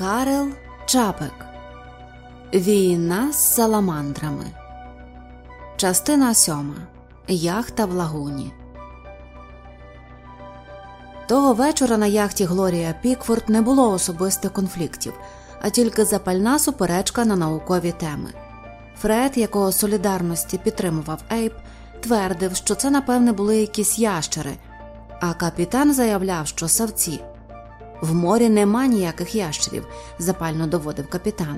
Карел Чапек Війна з саламандрами. Частина сьома. Яхта в лагуні. Того вечора на яхті Глорія Пікфорд не було особистих конфліктів, а тільки запальна суперечка на наукові теми. Фред, якого солідарності підтримував Ейб, твердив, що це, напевне, були якісь ящери, а капітан заявляв, що савці. В морі нема ніяких ящерів, запально доводив капітан.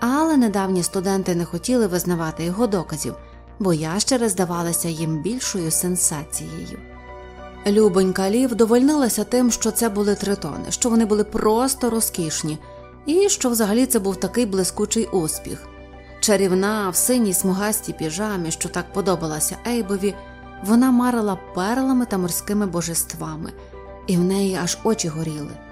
Але недавні студенти не хотіли визнавати його доказів, бо ящери здавалися їм більшою сенсацією. Любонька Лі вдовольнилася тим, що це були тритони, що вони були просто розкішні, і що взагалі це був такий блискучий успіх. Чарівна в синій смугастій піжамі, що так подобалася Ейбові, вона марила перлами та морськими божествами, і в неї аж очі горіли.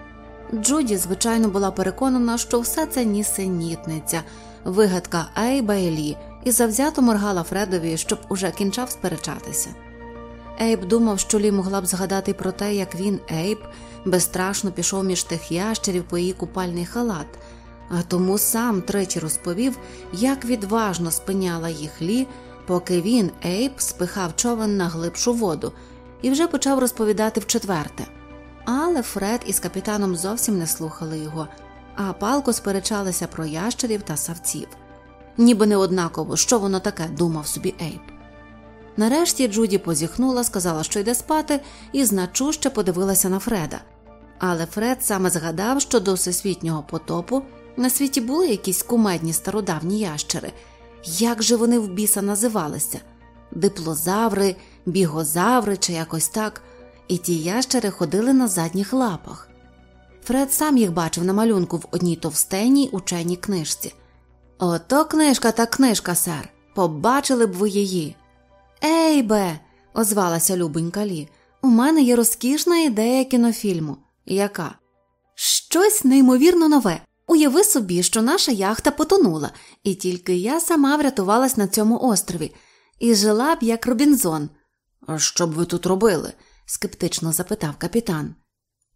Джуді, звичайно, була переконана, що все це нісенітниця, вигадка Ейба і Лі, і завзято моргала Фредові, щоб уже кінчав сперечатися. Ейб думав, що Лі могла б згадати про те, як він, Ейб, безстрашно пішов між тих ящерів по її купальний халат, а тому сам тричі розповів, як відважно спиняла їх Лі, поки він, Ейб, спихав човен на глибшу воду, і вже почав розповідати вчетверте. Але Фред із капітаном зовсім не слухали його, а палко сперечалися про ящерів та савців. Ніби не однаково, що воно таке, думав собі Ейб. Нарешті Джуді позіхнула, сказала, що йде спати, і значуще подивилася на Фреда. Але Фред саме згадав, що до всесвітнього потопу на світі були якісь кумедні стародавні ящери. Як же вони в біса називалися? Диплозаври, бігозаври чи якось так і ті ящери ходили на задніх лапах. Фред сам їх бачив на малюнку в одній товстенній ученій книжці. Ото книжка та книжка, сер, побачили б ви її. Ейбе, озвалася Любонька Лі, у мене є розкішна ідея кінофільму. Яка? Щось неймовірно нове. Уяви собі, що наша яхта потонула, і тільки я сама врятувалась на цьому острові і жила б як Робінзон. А що б ви тут робили? Скептично запитав капітан.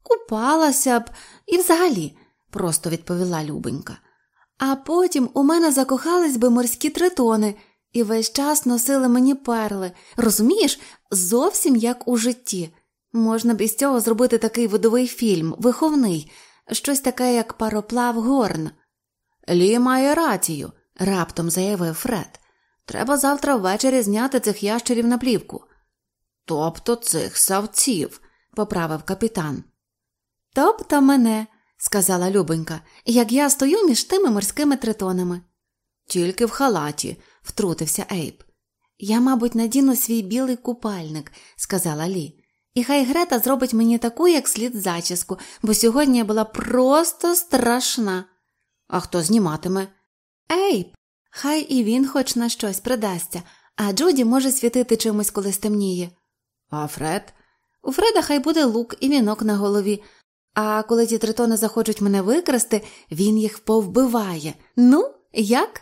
Купалася б і взагалі, просто відповіла Любенька. А потім у мене закохались би морські тритони і весь час носили мені перли. Розумієш, зовсім як у житті. Можна б із цього зробити такий видовий фільм, виховний, щось таке, як пароплав Горн. Лі має рацію, раптом заявив Фред. Треба завтра ввечері зняти цих ящерів на плівку. Тобто цих савців, поправив капітан. Тобто мене, сказала Любонька, як я стою між тими морськими тритонами. Тільки в халаті, втрутився Ейб. Я, мабуть, надіну свій білий купальник, сказала Лі. І хай Грета зробить мені таку, як слід зачіску, бо сьогодні я була просто страшна. А хто зніматиме? Ейб, хай і він хоч на щось придасться, а Джуді може світити чимось, коли стемніє. А Фред? У Фреда хай буде лук і вінок на голові. А коли ті тритони захочуть мене викрасти, він їх повбиває. Ну, як?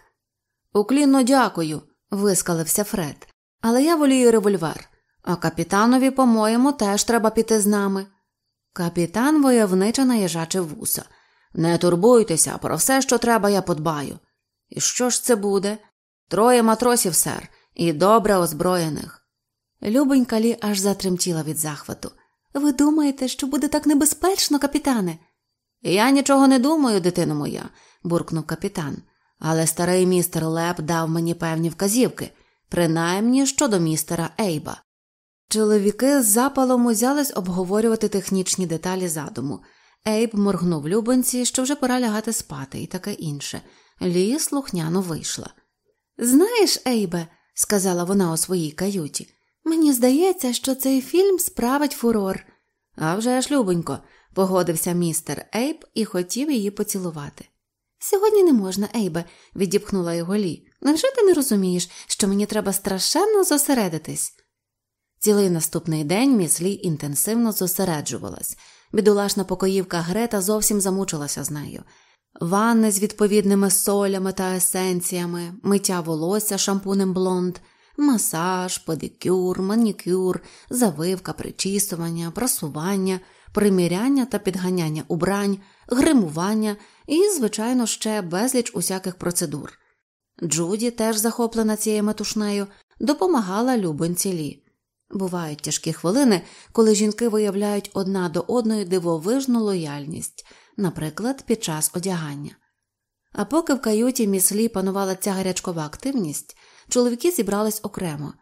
Уклінно дякую, вискалився Фред. Але я волію револьвер. А капітанові, по-моєму, теж треба піти з нами. Капітан войовниче наїжачив вуса. Не турбуйтеся, про все, що треба, я подбаю. І що ж це буде? Троє матросів, сер, і добре озброєних. Любонька Лі аж затремтіла від захвату. Ви думаєте, що буде так небезпечно, капітане? Я нічого не думаю, дитино моя, буркнув капітан, але старий містер Леп дав мені певні вказівки, принаймні щодо містера Ейба. Чоловіки з запалом узялись обговорювати технічні деталі задуму. Ейб моргнув любонці, що вже пора лягати спати і таке інше. Лі слухняно вийшла. Знаєш, Ейбе, сказала вона у своїй каюті. Мені здається, що цей фільм справить фурор. «А вже ж, любонько, погодився містер Ейб і хотів її поцілувати. Сьогодні не можна, Ейбе, відіпхнула його Лі. Невже ти не розумієш, що мені треба страшенно зосередитись? Цілий наступний день міс Лі інтенсивно зосереджувалась. Бідолашна покоївка Грета зовсім замучилася з нею. Ванни з відповідними солями та есенціями, миття волосся шампунем блонд – масаж, педикюр, манікюр, завивка, причісування, прасування, приміряння та підганяння убрань, гримування і, звичайно, ще безліч усяких процедур. Джуді, теж захоплена цією метушнею, допомагала любонці Лі. Бувають тяжкі хвилини, коли жінки виявляють одна до одної дивовижну лояльність, наприклад, під час одягання. А поки в каюті міслі панувала ця гарячкова активність, чоловіки зібрались окремо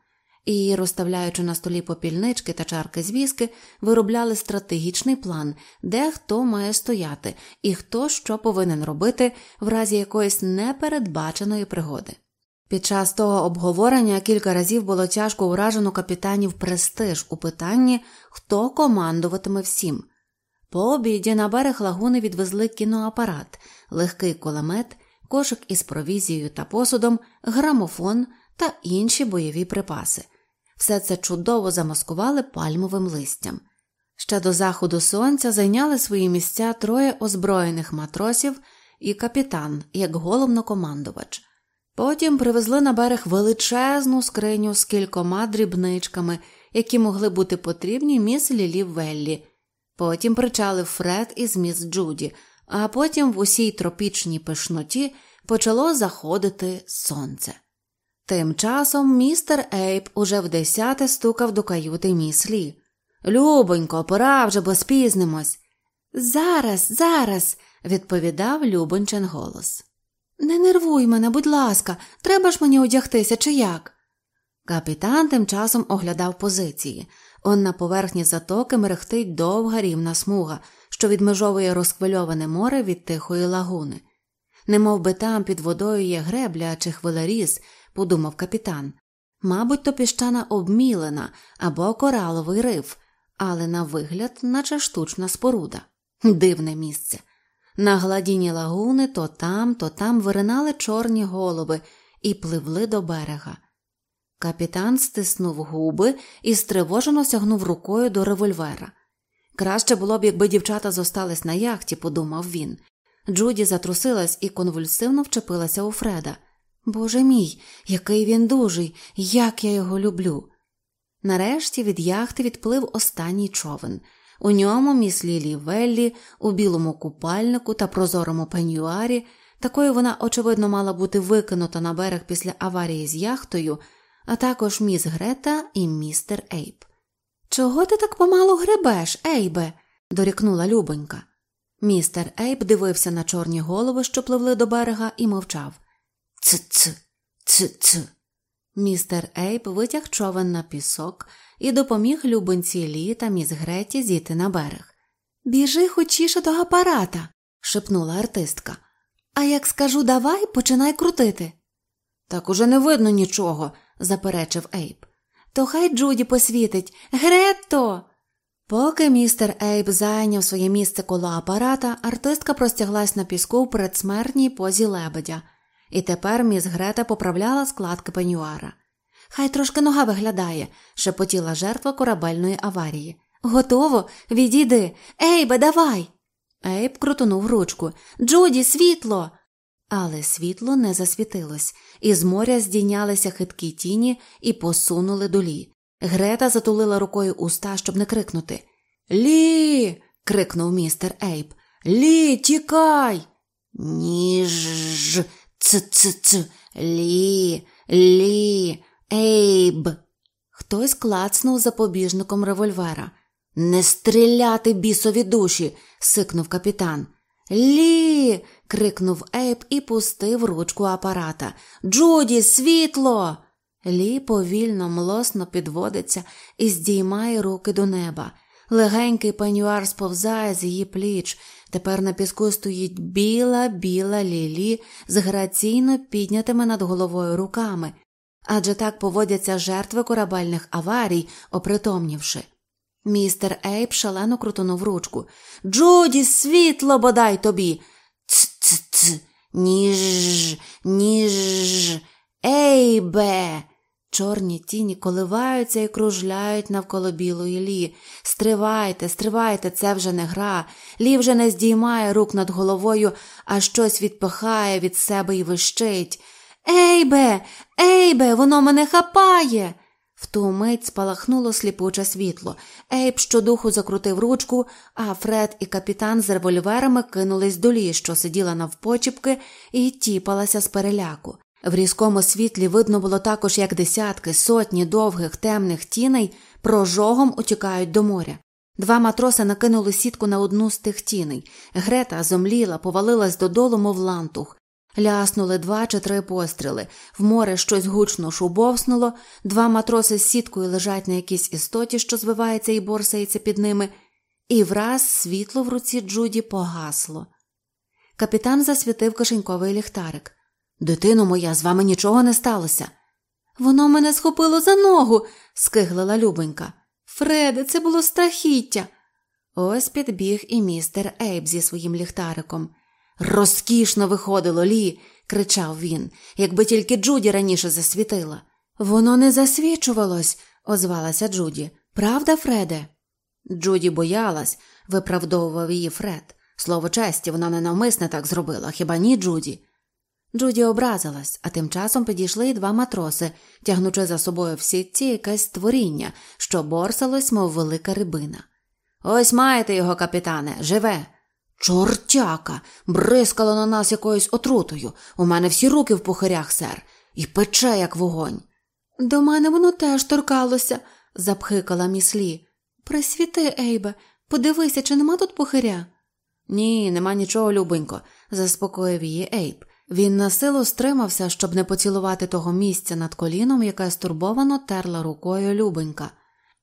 і, розставляючи на столі попільнички та чарки з віски, виробляли стратегічний план, де хто має стояти і хто що повинен робити в разі якоїсь непередбаченої пригоди. Під час того обговорення кілька разів було тяжко уражено капітанів престиж у питанні, хто командуватиме всім. По обіді на берег лагуни відвезли кіноапарат, легкий кулемет, кошик із провізією та посудом, грамофон та інші бойові припаси. Все це чудово замаскували пальмовим листям. Ще до заходу сонця зайняли свої місця троє озброєних матросів і капітан, як головнокомандувач. Потім привезли на берег величезну скриню з кількома дрібничками, які могли бути потрібні міс Лілі Веллі. Потім причалив Фред із міс Джуді, а потім в усій тропічній пишноті почало заходити сонце. Тим часом містер Ейп уже в десяте стукав до каюти міслі. Любонько, пора вже бо спізнимось. Зараз, зараз, відповідав Любончен голос. Не нервуй мене, будь ласка, треба ж мені одягтися, чи як? Капітан тим часом оглядав позиції. Он на поверхні затоки мерехтить довга рівна смуга, що відмежовує розхвильоване море від тихої лагуни. Немов би там під водою є гребля чи хвилеріз, подумав капітан. Мабуть, то піщана обмілена або кораловий риф, але на вигляд, наче штучна споруда. Дивне місце. На гладіні лагуни то там, то там виринали чорні голови і пливли до берега. Капітан стиснув губи і стривожено сягнув рукою до револьвера. Краще було б, якби дівчата зостались на яхті, подумав він. Джуді затрусилась і конвульсивно вчепилася у Фреда. Боже мій, який він дужий, як я його люблю. Нарешті від яхти відплив останній човен. У ньому міс Лілі Веллі у білому купальнику та прозорому пенюарі, такою вона, очевидно, мала бути викинута на берег після аварії з яхтою, а також міс Грета і містер Ейб. Чого ти так помало гребеш, Ейбе? дорікнула Любонька. Містер Ейб дивився на чорні голови, що пливли до берега, і мовчав. Ц-ц, ц-ц. Містер Ейб витяг човен на пісок і допоміг Любонці Лі та міс Греті зійти на берег. Біжи хочіше до апарата, шепнула артистка. А як скажу давай, починай крутити. Так уже не видно нічого, заперечив Ейп. То хай Джуді посвітить. Гретто. Поки містер Ейп зайняв своє місце коло апарата, артистка простяглась на піску в предсмертній позі лебедя, і тепер міс Грета поправляла складки пенюара. Хай трошки нога виглядає, шепотіла жертва корабельної аварії. Готово, відійди. Ейбе, давай. Ейб крутонув ручку. Джуді, світло. Але світло не засвітилось, і з моря здійнялися хиткі тіні і посунули долі. Грета затулила рукою уста, щоб не крикнути. Лі. крикнув містер Ейб. Лі, тікай. Ніж. Ц ц ц. Лі, лі. Ейб. Хтось клацнув запобіжником револьвера. Не стріляти бісові душі. сикнув капітан. Лі. Крикнув Ейб і пустив ручку апарата. Джуді, світло. Лі повільно, млосно підводиться і здіймає руки до неба. Легенький пенюар сповзає з її пліч. Тепер на піску стоїть біла, біла лілі з граційно піднятими над головою руками адже так поводяться жертви корабельних аварій, опритомнівши. Містер Ейп шалено крутонув ручку. Джуді, світло бодай тобі. Ц-ц-ц, ніж, ніж, ейбе. Чорні тіні коливаються і кружляють навколо білої лі. Стривайте, стривайте, це вже не гра. Лі вже не здіймає рук над головою, а щось відпихає від себе і вищить. Ейбе, ейбе, воно мене хапає. В ту мить спалахнуло сліпуче світло. Ейб щодуху закрутив ручку, а Фред і капітан з револьверами кинулись до лі, що сиділа навпочіпки, і тіпалася з переляку. В різкому світлі видно було також, як десятки, сотні довгих темних тіней прожогом утікають до моря. Два матроси накинули сітку на одну з тих тіней. Грета зомліла, повалилась додолу, мов лантух. Ляснули два чи три постріли. В море щось гучно шубовснуло, два матроси з сіткою лежать на якійсь істоті, що звивається і борсається під ними, і враз світло в руці Джуді погасло. Капітан засвітив кишеньковий ліхтарик. Дитино моя, з вами нічого не сталося. Воно мене схопило за ногу, скиглила Любенька. Фреде, це було страхіття. Ось підбіг і містер Ейб зі своїм ліхтариком. Розкішно виходило, Лі, кричав він, якби тільки Джуді раніше засвітила. Воно не засвічувалось, озвалася Джуді. Правда, Фреде? Джуді боялась, виправдовував її Фред. Слово честі, вона ненавмисне так зробила, хіба ні, Джуді? Джуді образилась, а тим часом підійшли й два матроси, тягнучи за собою в сітці якесь створіння, що борсалось, мов велика рибина. Ось маєте його, капітане, живе. Чортяка, бризкало на нас якоюсь отрутою. У мене всі руки в пухарях, сер, і пече, як вогонь. До мене воно теж торкалося, запхикала міслі. Присвіти, Ейбе, подивися, чи нема тут пухаря. Ні, нема нічого, любенько, заспокоїв її Ейб. Він на силу стримався, щоб не поцілувати того місця над коліном, яке стурбовано терла рукою Любенька.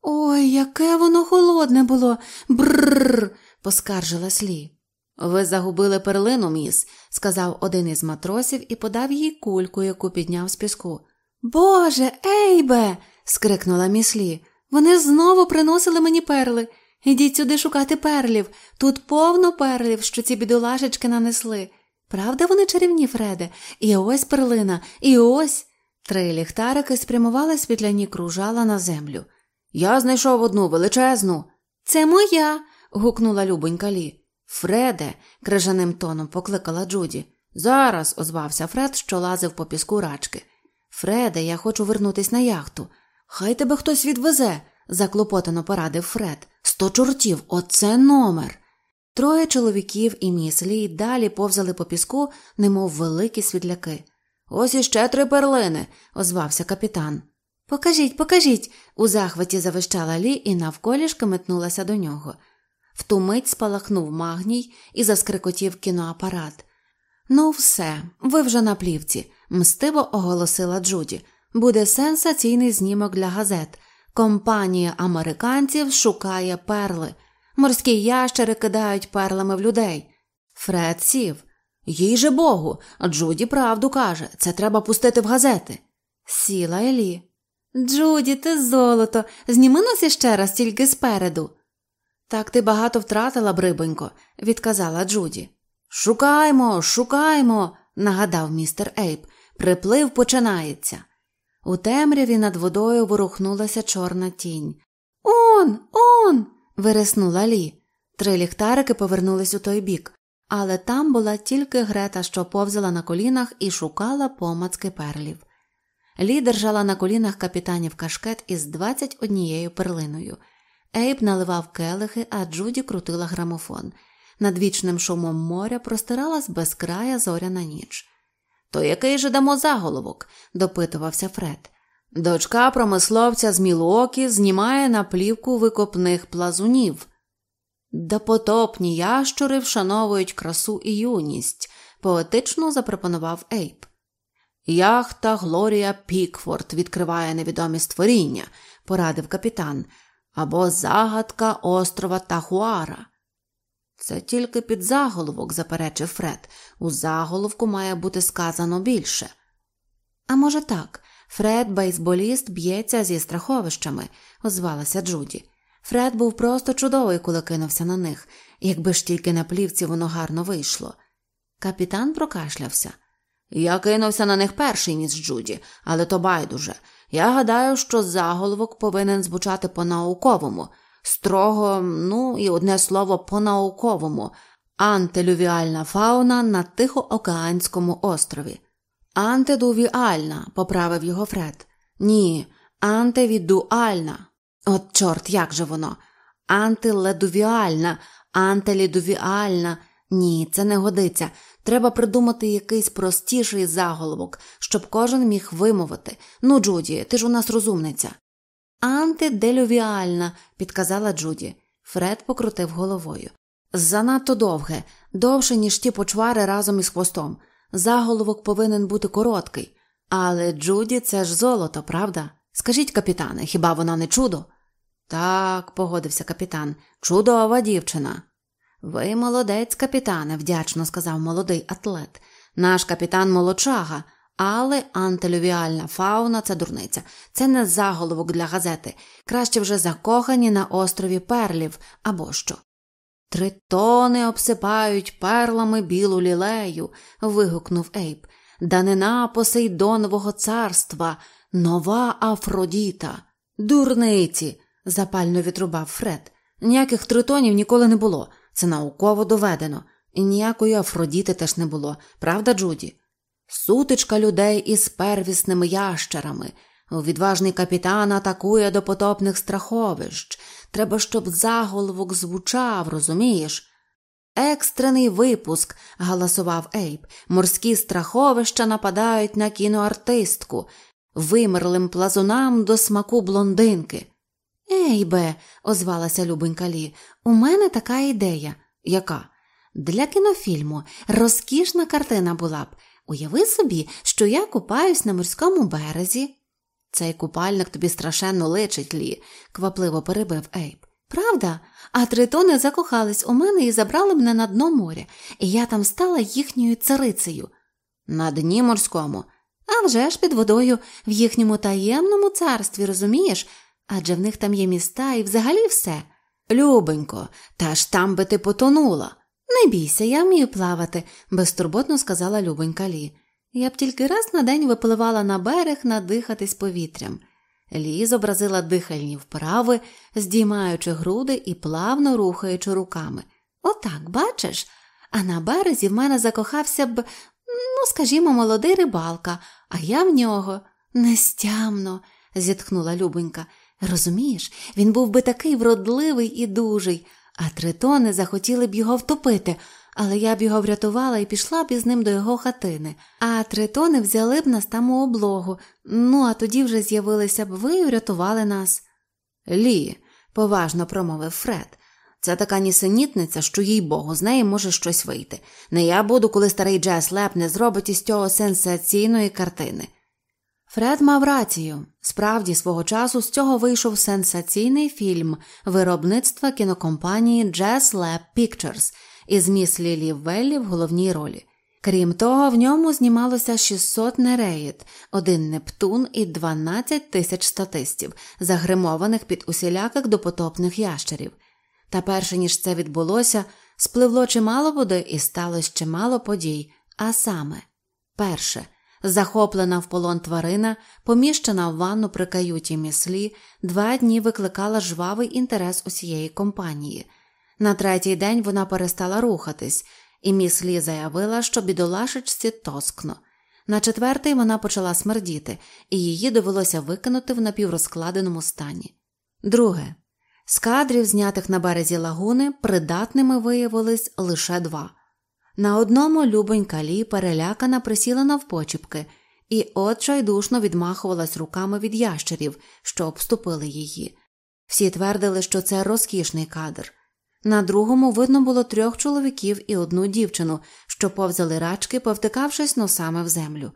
Ой, яке воно холодне було. Бррр. поскаржилась Лі. Ви загубили перлину, міс, сказав один із матросів і подав їй кульку, яку підняв з піску. Боже, ейбе. скрикнула міслі. Вони знову приносили мені перли. Ідіть сюди шукати перлів. Тут повно перлів, що ці бідолашечки нанесли. Правда, вони чарівні, Фреде? І ось перлина, і ось. Три ліхтарики спрямували світляні кружала на землю. Я знайшов одну величезну. Це моя. гукнула Любонька Лі. Фреде, крижаним тоном покликала Джуді. Зараз, озвався Фред, що лазив по піску рачки. Фреде, я хочу вернутись на яхту. Хай тебе хтось відвезе, заклопотано порадив Фред. Сто чортів, оце номер. Троє чоловіків і міслі далі повзали по піску, немов великі світляки. Ось іще три перлини, озвався капітан. Покажіть, покажіть, у захваті завищала Лі і навколішки метнулася до нього. В ту мить спалахнув магній і заскрикотів кіноапарат. Ну, все, ви вже на плівці, мстиво оголосила Джуді. Буде сенсаційний знімок для газет. Компанія американців шукає перли. Морські ящери кидають перлами в людей. Фред сів. Їй же Богу, Джуді правду каже, це треба пустити в газети. Сіла Елі. Джуді, ти золото, зніми нас іще раз тільки спереду. Так ти багато втратила, брибонько, відказала Джуді. Шукаймо, шукаймо, нагадав містер Ейп. Приплив починається. У темряві над водою ворухнулася чорна тінь. Он, он вириснула Лі. Три ліхтарики повернулись у той бік, але там була тільки Грета, що повзала на колінах і шукала помацки перлів. Лі держала на колінах капітанів кашкет із двадцять однією перлиною. Ейб наливав келихи, а Джуді крутила грамофон. Над вічним шумом моря простиралась безкрая зоряна ніч. То який же дамо заголовок? допитувався Фред. Дочка промисловця з Мілуокі знімає на плівку викопних плазунів. Допотопні ящури вшановують красу і юність, поетично запропонував Ейп. Яхта Глорія Пікфорд відкриває невідомі створіння, порадив капітан, або загадка острова Тахуара. Це тільки під заголовок, заперечив Фред. У заголовку має бути сказано більше. А може так, Фред, бейсболіст, б'ється зі страховищами, озвалася Джуді. Фред був просто чудовий, коли кинувся на них, якби ж тільки на плівці воно гарно вийшло. Капітан прокашлявся. Я кинувся на них перший, міс Джуді, але то байдуже. Я гадаю, що заголовок повинен звучати по-науковому, строго, ну і одне слово по-науковому, антилювіальна фауна на Тихоокеанському острові. Антидувіальна, поправив його Фред. Ні, антивідуальна. От, чорт, як же воно? Антиледувіальна, антилідувіальна. Ні, це не годиться. Треба придумати якийсь простіший заголовок, щоб кожен міг вимовити. Ну, Джуді, ти ж у нас розумниця. Антиделювіальна, підказала Джуді. Фред покрутив головою. Занадто довге, довше, ніж ті почвари разом із хвостом. Заголовок повинен бути короткий. Але Джуді це ж золото, правда? Скажіть, капітане, хіба вона не чудо? Так, погодився капітан, чудова дівчина. Ви молодець, капітане, вдячно сказав молодий атлет. Наш капітан молочага, але антилювіальна фауна це дурниця. Це не заголовок для газети. Краще вже закохані на острові перлів або що. Тритони обсипають перлами білу лілею. вигукнув Ейб. Данина Посейдонового царства, нова Афродіта. Дурниці, запально відрубав Фред. Ніяких тритонів ніколи не було. Це науково доведено. Ніякої Афродіти теж не було, правда, Джуді? Сутичка людей із первісними ящерами. Відважний капітан атакує до потопних страховищ. Треба, щоб заголовок звучав, розумієш? Екстрений випуск, галасував Ейб. Морські страховища нападають на кіноартистку, вимерлим плазунам до смаку блондинки. Ейбе, озвалася Любенька Лі, у мене така ідея. Яка? Для кінофільму розкішна картина була б. Уяви собі, що я купаюсь на морському березі. Цей купальник тобі страшенно личить, Лі, квапливо перебив Ейб. Правда? А тритони закохались у мене і забрали мене на дно моря, і я там стала їхньою царицею. На дні морському. А вже ж під водою в їхньому таємному царстві, розумієш? Адже в них там є міста і взагалі все. Любенько, та ж там би ти потонула. Не бійся, я вмію плавати, безтурботно сказала Любонька Лі. Я б тільки раз на день випливала на берег надихатись повітрям. Лі зобразила дихальні вправи, здіймаючи груди і плавно рухаючи руками. Отак, бачиш? А на березі в мене закохався б, ну, скажімо, молодий рибалка, а я в нього нестямно, зітхнула Любонька. Розумієш, він був би такий вродливий і дужий, а тритони захотіли б його втопити, але я б його врятувала і пішла б із ним до його хатини, а тритони взяли б нас там у облогу, ну а тоді вже з'явилися б ви і врятували нас. Лі, поважно промовив Фред. Це така нісенітниця, що, їй богу, з неї може щось вийти. Не я буду, коли старий Джес Леп не зробить із цього сенсаційної картини. Фред мав рацію. Справді, свого часу з цього вийшов сенсаційний фільм виробництва кінокомпанії Jazz Lab Pictures із міс Лілі Веллі в головній ролі. Крім того, в ньому знімалося 600 нереїд, один Нептун і 12 тисяч статистів, загримованих під усіляких допотопних ящерів. Та перше ніж це відбулося, спливло чимало води і сталося чимало подій, а саме перше. Захоплена в полон тварина, поміщена в ванну при каюті міслі, два дні викликала жвавий інтерес усієї компанії. На третій день вона перестала рухатись, і міслі заявила, що бідолашечці тоскно. На четвертий вона почала смердіти, і її довелося викинути в напіврозкладеному стані. Друге, з кадрів, знятих на березі лагуни, придатними виявились лише два. На одному любонька Лі перелякана присіла навпочіпки і от чайдушно відмахувалась руками від ящерів, що обступили її. Всі твердили, що це розкішний кадр. На другому видно було трьох чоловіків і одну дівчину, що повзали рачки, повтикавшись носами в землю.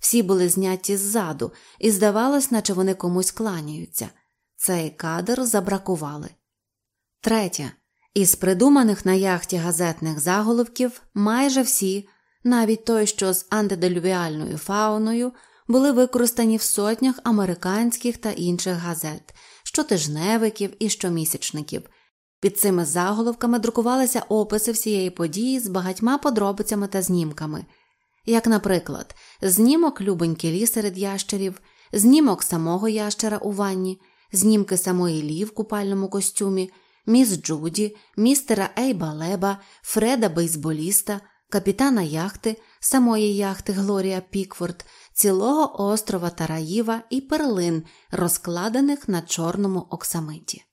Всі були зняті ззаду, і здавалось, наче вони комусь кланяються. Цей кадр забракували. Третє. Із придуманих на яхті газетних заголовків майже всі, навіть той, що з антиделювіальною фауною, були використані в сотнях американських та інших газет, щотижневиків і щомісячників. Під цими заголовками друкувалися описи всієї події з багатьма подробицями та знімками, як, наприклад, знімок любеньки лі серед ящерів, знімок самого ящера у ванні, знімки самої лі в купальному костюмі міс Джуді, містера Ейба Леба, Фреда бейсболіста, капітана яхти, самої яхти Глорія Пікфорд, цілого острова Тараїва і перлин, розкладених на чорному оксамиті.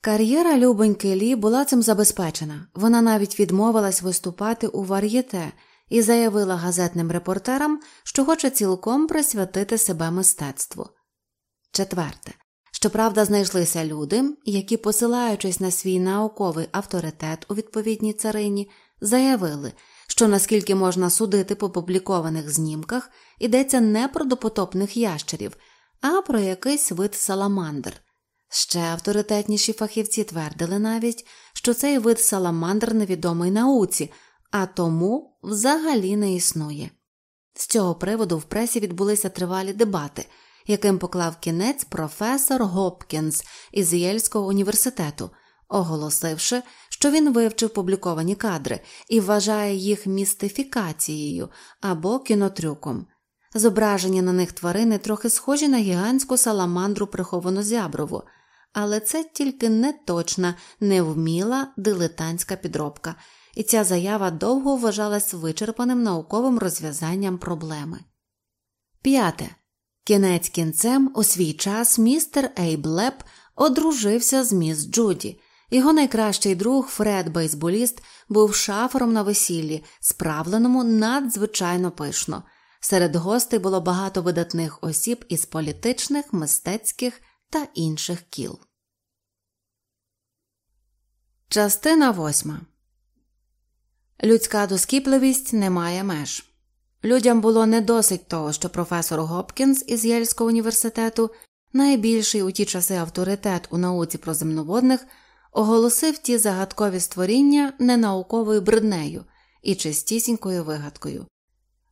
Кар'єра Любоньки Лі була цим забезпечена. Вона навіть відмовилась виступати у вар'єте і заявила газетним репортерам, що хоче цілком присвятити себе мистецтву. Четверте. Щоправда, знайшлися люди, які, посилаючись на свій науковий авторитет у відповідній царині, заявили, що наскільки можна судити по публікованих знімках, йдеться не про допотопних ящерів, а про якийсь вид саламандр. Ще авторитетніші фахівці твердили навіть, що цей вид саламандр невідомий науці, а тому взагалі не існує. З цього приводу в пресі відбулися тривалі дебати, яким поклав кінець професор Гопкінс із Єльського університету, оголосивши, що він вивчив публіковані кадри і вважає їх містифікацією або кінотрюком. Зображені на них тварини трохи схожі на гігантську саламандру приховану зяброву, але це тільки неточна, невміла дилетантська підробка, і ця заява довго вважалась вичерпаним науковим розв'язанням проблеми. П'яте. Кінець кінцем у свій час містер Ейб Леп одружився з міс Джуді. Його найкращий друг Фред Бейсболіст був шафером на весіллі, справленому надзвичайно пишно. Серед гостей було багато видатних осіб із політичних, мистецьких та інших кіл. Частина восьма Людська доскіпливість не має меж. Людям було не досить того, що професор Гопкінс із Єльського університету, найбільший у ті часи авторитет у науці про земноводних, оголосив ті загадкові створіння ненауковою бриднею і чистісінькою вигадкою.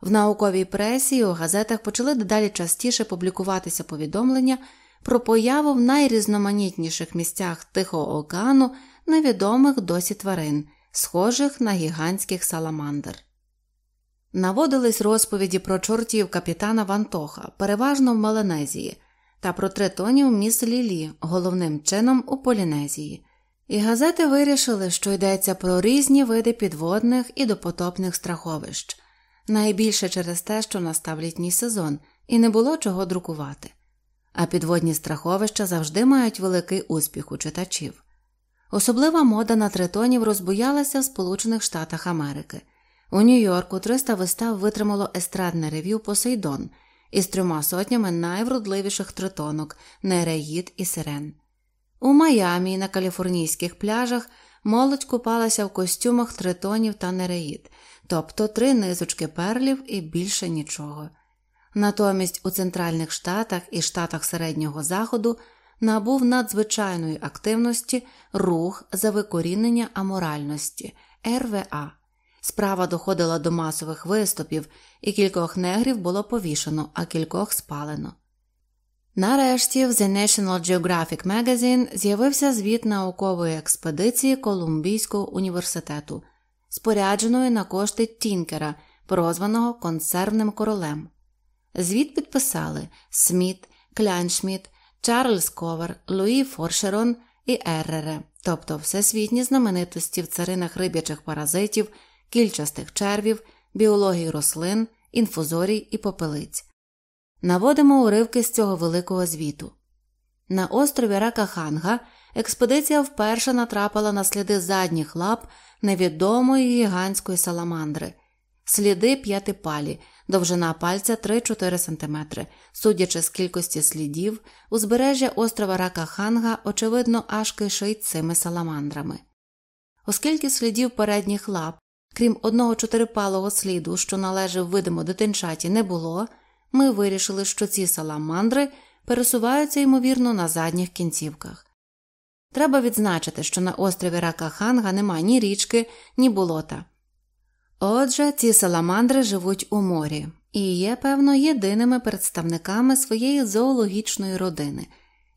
В науковій пресі і у газетах почали дедалі частіше публікуватися повідомлення про появу в найрізноманітніших місцях Тихого океану невідомих досі тварин, схожих на гігантських саламандр. Наводились розповіді про чортів капітана Вантоха, переважно в Меланезії, та про тритонів міс Лілі, головним чином у Полінезії, і газети вирішили, що йдеться про різні види підводних і допотопних страховищ, найбільше через те, що настав літній сезон, і не було чого друкувати. А підводні страховища завжди мають великий успіх у читачів. Особлива мода на тритонів розбуялася в Сполучених Штатах Америки. У Нью-Йорку 300 вистав витримало естрадне рев'ю Посейдон із трьома сотнями найвродливіших тритонок Нереїд і Сирен. У Майамі на каліфорнійських пляжах молодь купалася в костюмах тритонів та нереїд, тобто три низочки перлів і більше нічого. Натомість у Центральних Штатах і Штатах Середнього Заходу набув надзвичайної активності рух за викорінення аморальності РВА. Справа доходила до масових виступів, і кількох негрів було повішено, а кількох спалено. Нарешті в The National Geographic Magazine з'явився звіт наукової експедиції Колумбійського університету, спорядженої на кошти Тінкера, прозваного консервним королем. Звіт підписали Сміт, Кляйншміт, Чарльз Ковер, Луї Форшерон і Еррере, тобто всесвітні знаменитості в царинах риб'ячих паразитів, кільчастих червів, біології рослин, інфузорій і попелиць. Наводимо уривки з цього великого звіту. На острові Ракаханга експедиція вперше натрапила на сліди задніх лап невідомої гігантської саламандри, сліди п'ятипалі, довжина пальця 3-4 см. Судячи з кількості слідів, узбережжя острова Ракаханга, очевидно, аж кишить цими саламандрами. Оскільки слідів передніх лап, крім одного чотирипалого сліду, що належав видимо дитинчаті, не було, ми вирішили, що ці саламандри пересуваються, ймовірно, на задніх кінцівках. Треба відзначити, що на острові Ракаханга нема ні річки, ні болота. Отже, ці саламандри живуть у морі і є, певно, єдиними представниками своєї зоологічної родини,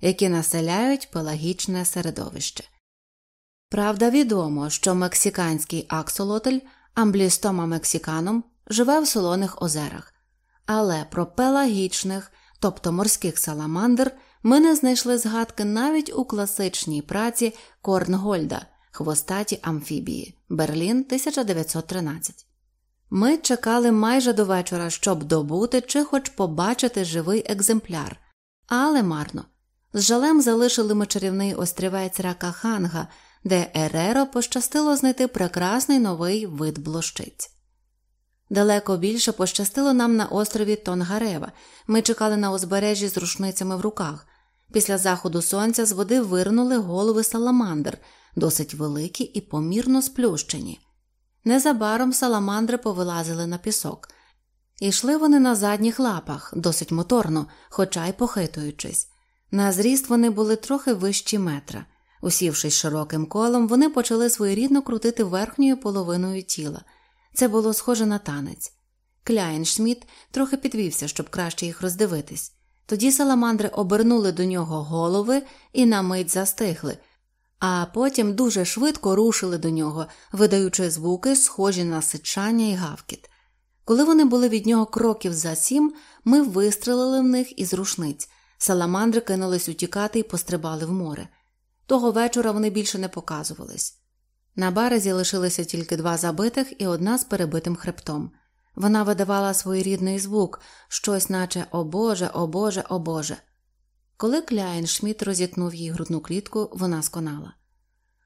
які населяють пелагічне середовище. Правда, відомо, що мексиканський аксолотль амблістома мексиканом живе в солоних озерах, але про пелагічних, тобто морських саламандр, ми не знайшли згадки навіть у класичній праці Корнгольда Хвостаті амфібії Берлін 1913. Ми чекали майже до вечора, щоб добути чи хоч побачити живий екземпляр, але марно. З жалем залишили ми чарівний острівець Ракаханга, де Ереро пощастило знайти прекрасний новий вид блощиць. Далеко більше пощастило нам на острові Тонгарева. Ми чекали на узбережжі з рушницями в руках. Після заходу сонця з води вирнули голови саламандр, досить великі і помірно сплющені. Незабаром саламандри повилазили на пісок. Ішли вони на задніх лапах, досить моторно, хоча й похитуючись. На зріст вони були трохи вищі метра. Усівшись широким колом, вони почали своєрідно крутити верхньою половиною тіла. Це було схоже на танець. Кляйншміт трохи підвівся, щоб краще їх роздивитись. Тоді саламандри обернули до нього голови і на мить застигли, а потім дуже швидко рушили до нього, видаючи звуки, схожі на сичання і гавкіт. Коли вони були від нього кроків за сім, ми вистрелили в них із рушниць. Саламандри кинулись утікати і пострибали в море. Того вечора вони більше не показувались. На березі лишилися тільки два забитих і одна з перебитим хребтом. Вона видавала своєрідний звук, щось, наче о Боже, о Боже, о Боже. Коли Кляйн Шміт розітнув їй грудну клітку, вона сконала.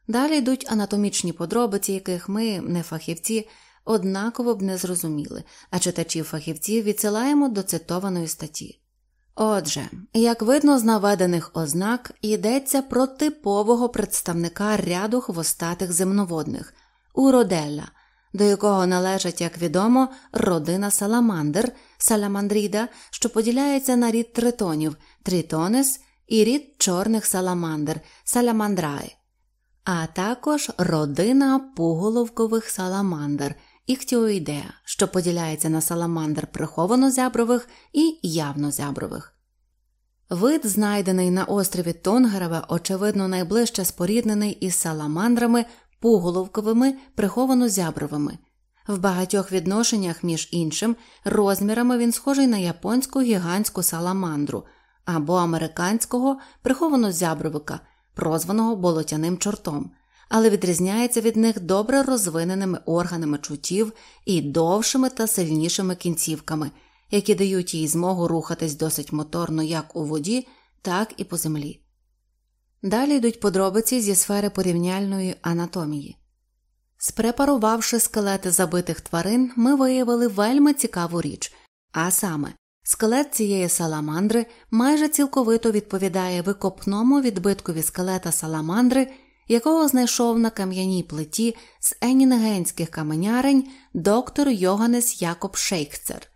Далі йдуть анатомічні подробиці, яких ми, не фахівці, однаково б не зрозуміли, а читачів фахівців відсилаємо до цитованої статті. Отже, як видно з наведених ознак, йдеться про типового представника ряду хвостатих земноводних уроделля, до якого належать, як відомо, родина саламандр, саламандріда, що поділяється на рід тритонів тритонес і рід чорних саламандр саламандраи, а також родина пуголовкових саламандр іхтіоїдеа, що поділяється на саламандр приховано-зябрових і явно-зябрових. Вид, знайдений на острові Тонгереве, очевидно, найближче споріднений із саламандрами пуголовковими приховано-зябровими. В багатьох відношеннях, між іншим, розмірами він схожий на японську гігантську саламандру або американського приховано-зябровика, прозваного болотяним чортом але відрізняється від них добре розвиненими органами чуттів і довшими та сильнішими кінцівками, які дають їй змогу рухатись досить моторно як у воді, так і по землі. Далі йдуть подробиці зі сфери порівняльної анатомії. Спрепарувавши скелети забитих тварин, ми виявили вельми цікаву річ, а саме, скелет цієї саламандри майже цілковито відповідає викопному відбиткові скелета саламандри якого знайшов на кам'яній плиті з енінгенських каменярень доктор Йоганнес Якоб Шейхцер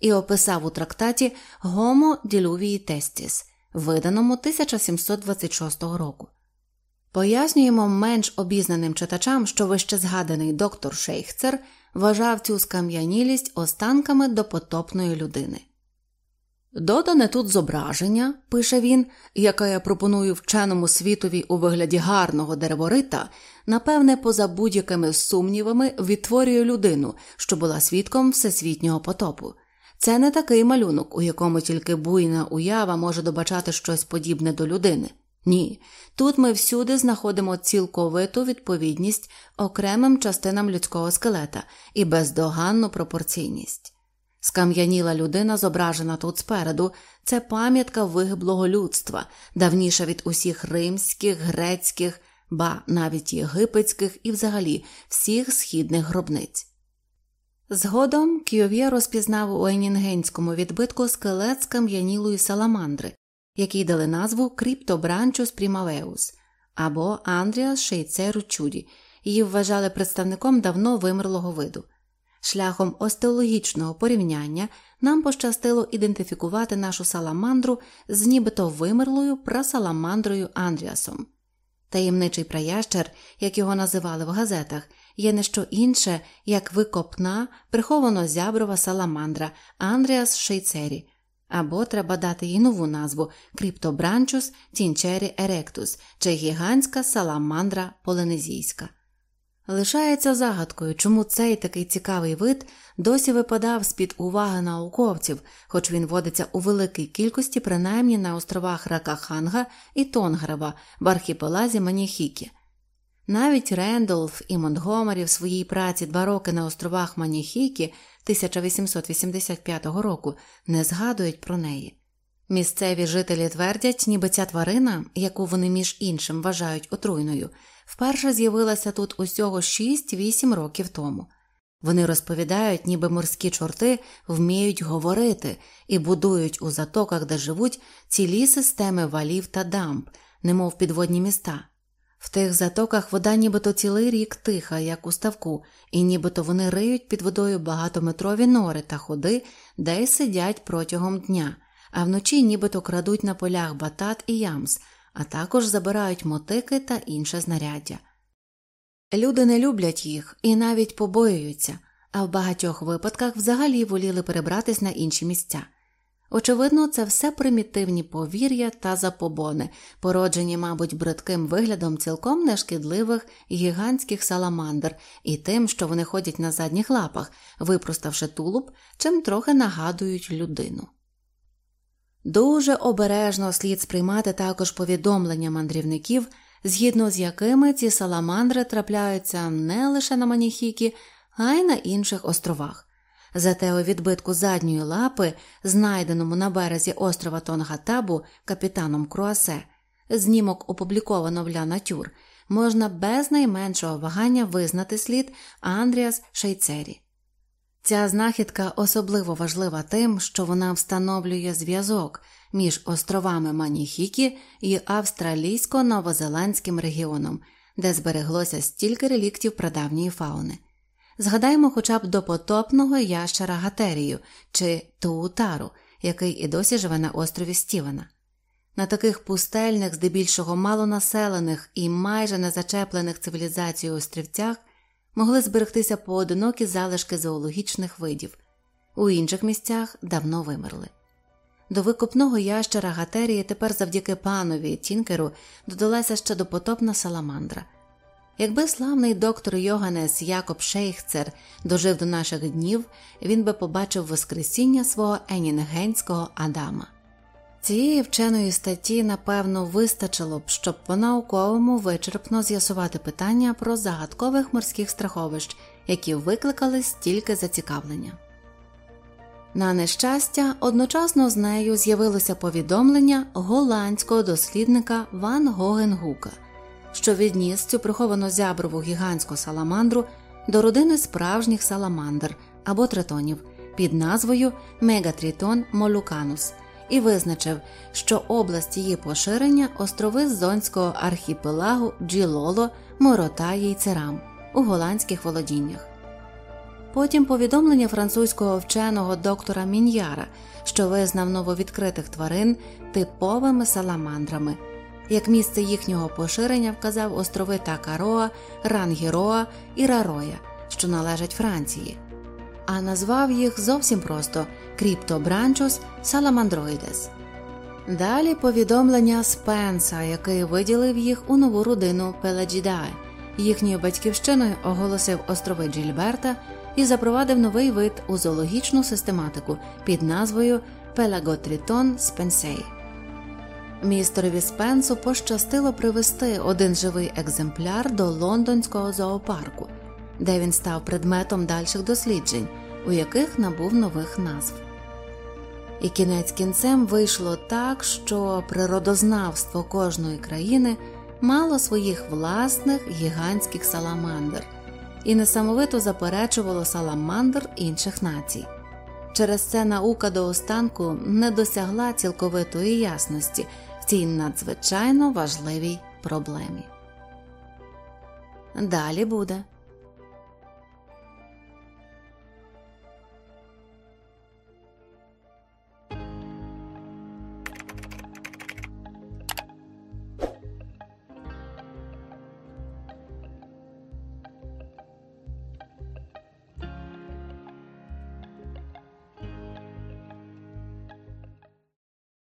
і описав у трактаті Гомо ділювії Тестіс, виданому 1726 року. Пояснюємо менш обізнаним читачам, що вище згаданий доктор Шейхцер вважав цю скам'янілість останками допотопної людини. Додане тут зображення, пише він, яке я пропоную вченому світові у вигляді гарного дереворита, напевне, поза будь-якими сумнівами відтворює людину, що була свідком всесвітнього потопу. Це не такий малюнок, у якому тільки буйна уява може добачати щось подібне до людини. Ні, тут ми всюди знаходимо цілковиту відповідність окремим частинам людського скелета і бездоганну пропорційність. Скам'яніла людина, зображена тут спереду, це пам'ятка вигиблого людства, давніша від усіх римських, грецьких, ба навіть єгипетських і взагалі всіх східних гробниць. Згодом Кйов'є розпізнав у енінгенському відбитку скелет скам'янілої саламандри, який дали назву Кріптобранчус Примавеус або Андріас Шейцеру Чуді, її вважали представником давно вимерлого виду. Шляхом остеологічного порівняння нам пощастило ідентифікувати нашу саламандру з нібито вимерлою прасаламандрою Андріасом. Таємничий праящер, як його називали в газетах, є не що інше, як викопна, приховано зяброва саламандра Андріас Шейцері, або треба дати їй нову назву Криптобранчус Тінчері Еректус чи гігантська саламандра полинезійська. Лишається загадкою, чому цей такий цікавий вид досі випадав з під уваги науковців, хоч він водиться у великій кількості, принаймні на островах Ракаханга і Тонгрева в архіпелазі Маніхікі. Навіть Рендолф і Монтгомері в своїй праці два роки на островах Маніхікі 1885 року не згадують про неї. Місцеві жителі твердять, ніби ця тварина, яку вони між іншим вважають отруйною, вперше з'явилася тут усього 6-8 років тому. Вони розповідають, ніби морські чорти вміють говорити і будують у затоках, де живуть, цілі системи валів та дамб, немов підводні міста. В тих затоках вода нібито цілий рік тиха, як у ставку, і нібито вони риють під водою багатометрові нори та ходи, де й сидять протягом дня, а вночі нібито крадуть на полях батат і ямс, а також забирають мотики та інше знаряддя. Люди не люблять їх і навіть побоюються, а в багатьох випадках взагалі воліли перебратись на інші місця. Очевидно, це все примітивні повір'я та запобони, породжені, мабуть, бридким виглядом цілком нешкідливих гігантських саламандр і тим, що вони ходять на задніх лапах, випроставши тулуб, чим трохи нагадують людину. Дуже обережно слід сприймати також повідомлення мандрівників, згідно з якими ці саламандри трапляються не лише на Маніхікі, а й на інших островах. Зате у відбитку задньої лапи, знайденому на березі острова Тонгатабу капітаном Круасе, знімок опубліковано в Ля Натюр, можна без найменшого вагання визнати слід Андріас Шейцері. Ця знахідка особливо важлива тим, що вона встановлює зв'язок між островами Маніхікі і австралійсько-новозеландським регіоном, де збереглося стільки реліктів прадавньої фауни. Згадаємо хоча б допотопного ящера Гатерію чи Туутару, який і досі живе на острові Стівена. На таких пустельних, здебільшого малонаселених і майже незачеплених цивілізацією острівцях могли зберегтися поодинокі залишки зоологічних видів, у інших місцях давно вимерли. До викопного ящера Гатерії тепер завдяки панові Тінкеру додалася ще допотопна саламандра. Якби славний доктор Йоганес Якоб Шейхцер дожив до наших днів, він би побачив Воскресіння свого енінгенського Адама. Цієї вченої статті, напевно, вистачило б, щоб по науковому вичерпно з'ясувати питання про загадкових морських страховищ, які викликали стільки зацікавлення. На нещастя, одночасно з нею з'явилося повідомлення голландського дослідника Ван Гогенгука – що відніс цю приховану зяброву гігантську саламандру до родини справжніх саламандр або тритонів під назвою Мегатрітон молюканус і визначив, що область її поширення острови Зонського архіпелагу Джілоло, Морота і Церам у голландських володіннях. Потім повідомлення французького вченого доктора Мін'яра, що визнав нововідкритих тварин типовими саламандрами як місце їхнього поширення вказав острови Такароа, Рангіроа і Рароя, що належать Франції, а назвав їх зовсім просто Кріптобранчос Саламандроїдес. Далі повідомлення Спенса, який виділив їх у нову родину Пеладжідае, їхньою батьківщиною оголосив острови Джільберта і запровадив новий вид у зоологічну систематику під назвою Пелаготрітон спенсей. Містерові Спенсу пощастило привезти один живий екземпляр до лондонського зоопарку, де він став предметом дальших досліджень, у яких набув нових назв. І кінець кінцем вийшло так, що природознавство кожної країни мало своїх власних гігантських саламандр і несамовито заперечувало саламандр інших націй. Через це наука до останку не досягла цілковитої ясності в цій надзвичайно важливій проблемі. Далі буде.